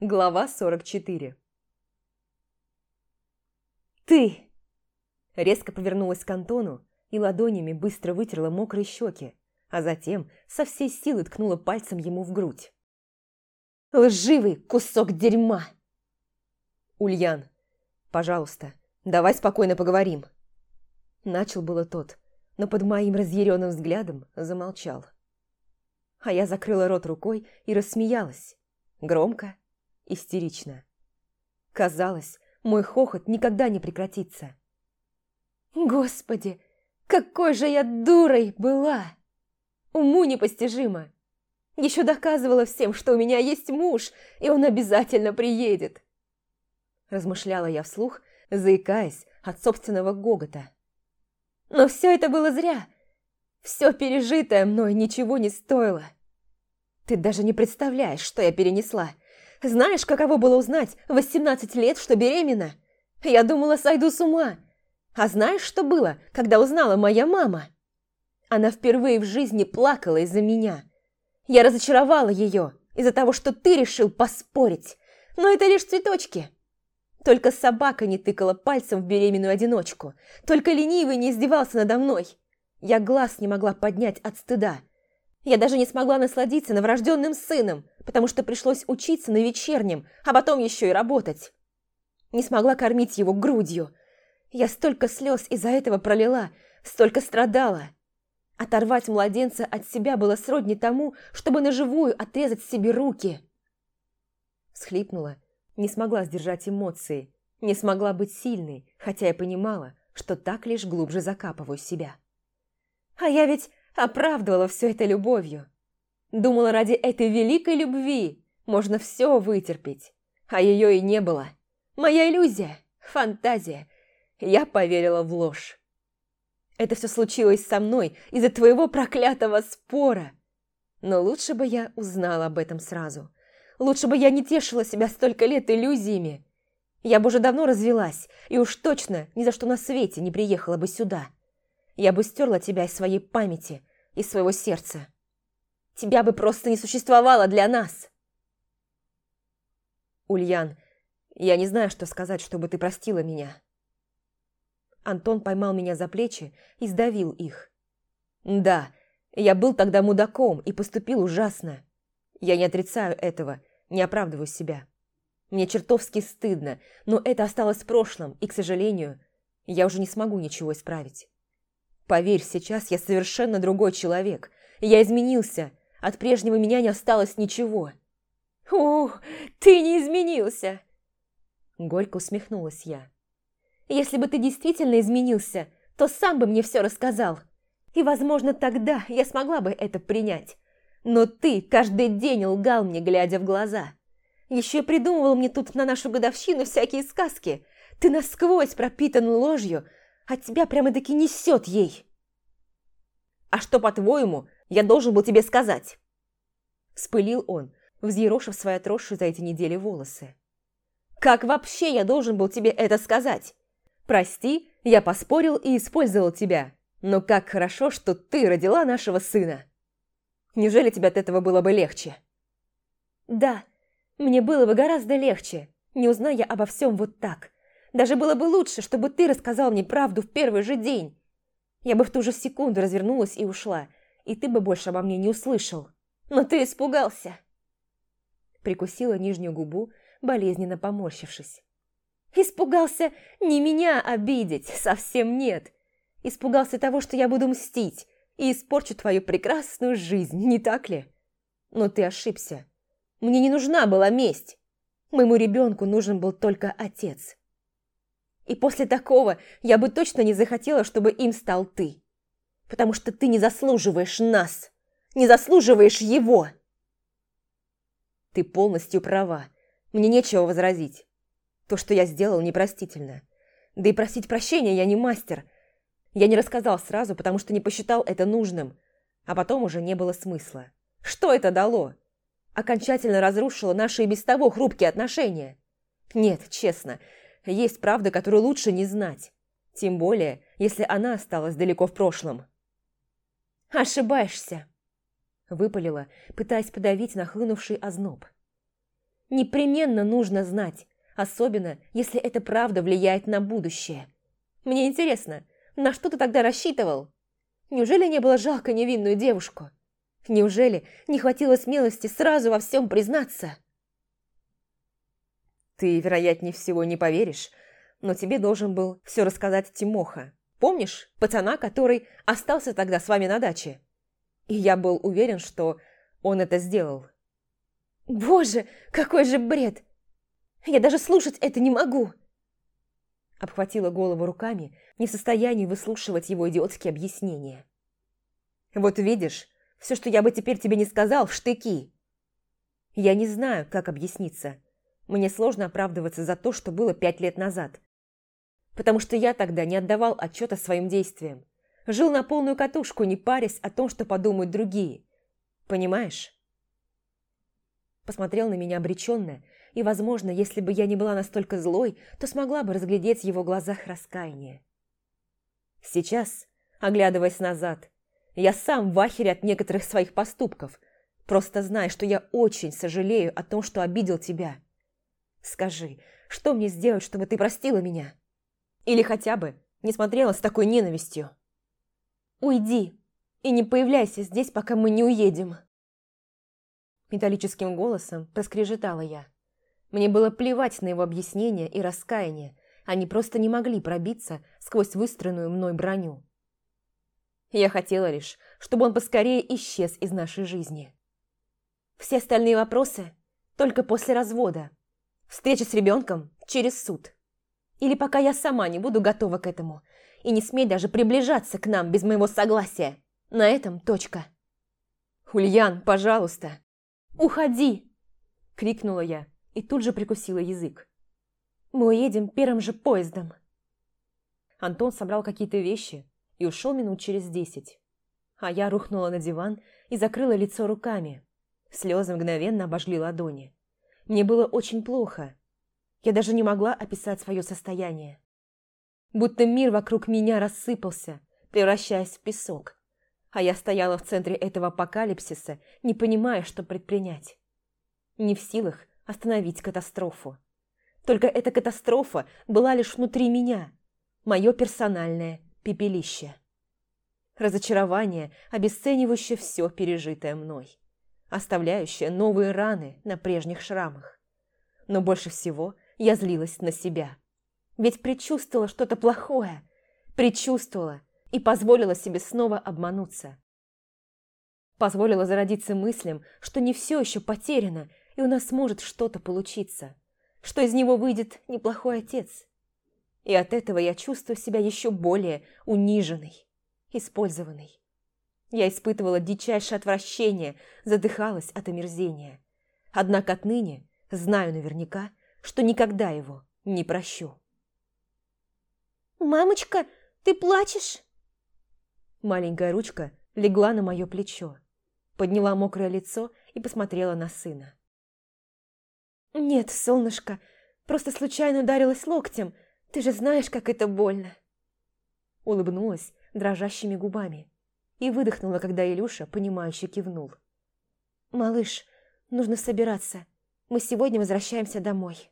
Глава 44 «Ты!» Резко повернулась к Антону и ладонями быстро вытерла мокрые щеки, а затем со всей силы ткнула пальцем ему в грудь. «Лживый кусок дерьма!» «Ульян, пожалуйста, давай спокойно поговорим!» Начал было тот, но под моим разъяренным взглядом замолчал. А я закрыла рот рукой и рассмеялась. Громко, истерично. Казалось, мой хохот никогда не прекратится. Господи, какой же я дурой была! Уму непостижимо. Еще доказывала всем, что у меня есть муж, и он обязательно приедет. Размышляла я вслух, заикаясь от собственного гогота. Но все это было зря. Все пережитое мной ничего не стоило. Ты даже не представляешь, что я перенесла. Знаешь, каково было узнать в 18 лет, что беременна? Я думала, сойду с ума. А знаешь, что было, когда узнала моя мама? Она впервые в жизни плакала из-за меня. Я разочаровала ее из-за того, что ты решил поспорить. Но это лишь цветочки. Только собака не тыкала пальцем в беременную одиночку. Только ленивый не издевался надо мной. Я глаз не могла поднять от стыда. Я даже не смогла насладиться новорожденным сыном, потому что пришлось учиться на вечернем, а потом еще и работать. Не смогла кормить его грудью. Я столько слез из-за этого пролила, столько страдала. Оторвать младенца от себя было сродни тому, чтобы наживую отрезать себе руки. Схлипнула, не смогла сдержать эмоции, не смогла быть сильной, хотя я понимала, что так лишь глубже закапываю себя. А я ведь оправдывала все это любовью. Думала, ради этой великой любви можно все вытерпеть, а ее и не было. Моя иллюзия, фантазия. Я поверила в ложь. Это все случилось со мной из-за твоего проклятого спора. Но лучше бы я узнала об этом сразу. Лучше бы я не тешила себя столько лет иллюзиями. Я бы уже давно развелась, и уж точно ни за что на свете не приехала бы сюда я бы стерла тебя из своей памяти, из своего сердца. Тебя бы просто не существовало для нас. Ульян, я не знаю, что сказать, чтобы ты простила меня. Антон поймал меня за плечи и сдавил их. Да, я был тогда мудаком и поступил ужасно. Я не отрицаю этого, не оправдываю себя. Мне чертовски стыдно, но это осталось в прошлом, и, к сожалению, я уже не смогу ничего исправить. Поверь, сейчас я совершенно другой человек. Я изменился. От прежнего меня не осталось ничего. «Ух, ты не изменился!» Горько усмехнулась я. «Если бы ты действительно изменился, то сам бы мне все рассказал. И, возможно, тогда я смогла бы это принять. Но ты каждый день лгал мне, глядя в глаза. Еще придумывал мне тут на нашу годовщину всякие сказки. Ты насквозь пропитан ложью, от тебя прямо-таки несет ей. А что, по-твоему, я должен был тебе сказать? Спылил он, взъерошив свои отросшие за эти недели волосы. Как вообще я должен был тебе это сказать? Прости, я поспорил и использовал тебя. Но как хорошо, что ты родила нашего сына. Неужели тебе от этого было бы легче? Да, мне было бы гораздо легче, не узная обо всем вот так. Даже было бы лучше, чтобы ты рассказал мне правду в первый же день. Я бы в ту же секунду развернулась и ушла, и ты бы больше обо мне не услышал. Но ты испугался!» Прикусила нижнюю губу, болезненно поморщившись. «Испугался не меня обидеть, совсем нет. Испугался того, что я буду мстить и испорчу твою прекрасную жизнь, не так ли? Но ты ошибся. Мне не нужна была месть. Моему ребенку нужен был только отец. И после такого я бы точно не захотела, чтобы им стал ты. Потому что ты не заслуживаешь нас, не заслуживаешь его. Ты полностью права. Мне нечего возразить. То, что я сделал, непростительно. Да и просить прощения я не мастер. Я не рассказал сразу, потому что не посчитал это нужным. А потом уже не было смысла. Что это дало? Окончательно разрушило наши и без того хрупкие отношения. Нет, честно, есть правда, которую лучше не знать. Тем более, если она осталась далеко в прошлом. «Ошибаешься», – выпалила, пытаясь подавить нахлынувший озноб. Непременно нужно знать, особенно если это правда влияет на будущее. Мне интересно, на что ты тогда рассчитывал? Неужели не было жалко невинную девушку? Неужели не хватило смелости сразу во всем признаться? Ты, вероятнее всего, не поверишь, но тебе должен был все рассказать Тимоха. Помнишь, пацана, который остался тогда с вами на даче? И я был уверен, что он это сделал. Боже, какой же бред! Я даже слушать это не могу!» Обхватила голову руками, не в состоянии выслушивать его идиотские объяснения. «Вот видишь, все, что я бы теперь тебе не сказал, в штыки!» Я не знаю, как объясниться. Мне сложно оправдываться за то, что было пять лет назад. Потому что я тогда не отдавал отчета своим действиям. Жил на полную катушку, не парясь о том, что подумают другие. Понимаешь? Посмотрел на меня обреченно и, возможно, если бы я не была настолько злой, то смогла бы разглядеть в его глазах раскаяние. Сейчас, оглядываясь назад, я сам в ахере от некоторых своих поступков, просто зная, что я очень сожалею о том, что обидел тебя. Скажи, что мне сделать, чтобы ты простила меня? Или хотя бы не смотрела с такой ненавистью? Уйди и не появляйся здесь, пока мы не уедем. Металлическим голосом проскрежетала я. Мне было плевать на его объяснения и раскаяние, они просто не могли пробиться сквозь выстроенную мной броню. Я хотела лишь, чтобы он поскорее исчез из нашей жизни. Все остальные вопросы только после развода. Встреча с ребенком через суд. Или пока я сама не буду готова к этому. И не смей даже приближаться к нам без моего согласия. На этом точка. «Ульян, пожалуйста!» «Уходи!» – крикнула я и тут же прикусила язык. «Мы уедем первым же поездом!» Антон собрал какие-то вещи и ушел минут через десять. А я рухнула на диван и закрыла лицо руками. Слезы мгновенно обожгли ладони. Мне было очень плохо. Я даже не могла описать свое состояние. Будто мир вокруг меня рассыпался, превращаясь в песок а я стояла в центре этого апокалипсиса, не понимая, что предпринять. Не в силах остановить катастрофу. Только эта катастрофа была лишь внутри меня, мое персональное пепелище. Разочарование, обесценивающее все пережитое мной, оставляющее новые раны на прежних шрамах. Но больше всего я злилась на себя. Ведь предчувствовала что-то плохое, предчувствовала, и позволила себе снова обмануться. Позволила зародиться мыслям, что не все еще потеряно, и у нас может что-то получиться, что из него выйдет неплохой отец. И от этого я чувствую себя еще более униженной, использованной. Я испытывала дичайшее отвращение, задыхалась от омерзения. Однако отныне знаю наверняка, что никогда его не прощу. «Мамочка, ты плачешь?» Маленькая ручка легла на мое плечо, подняла мокрое лицо и посмотрела на сына. «Нет, солнышко, просто случайно ударилась локтем. Ты же знаешь, как это больно!» Улыбнулась дрожащими губами и выдохнула, когда Илюша, понимающе кивнул. «Малыш, нужно собираться. Мы сегодня возвращаемся домой».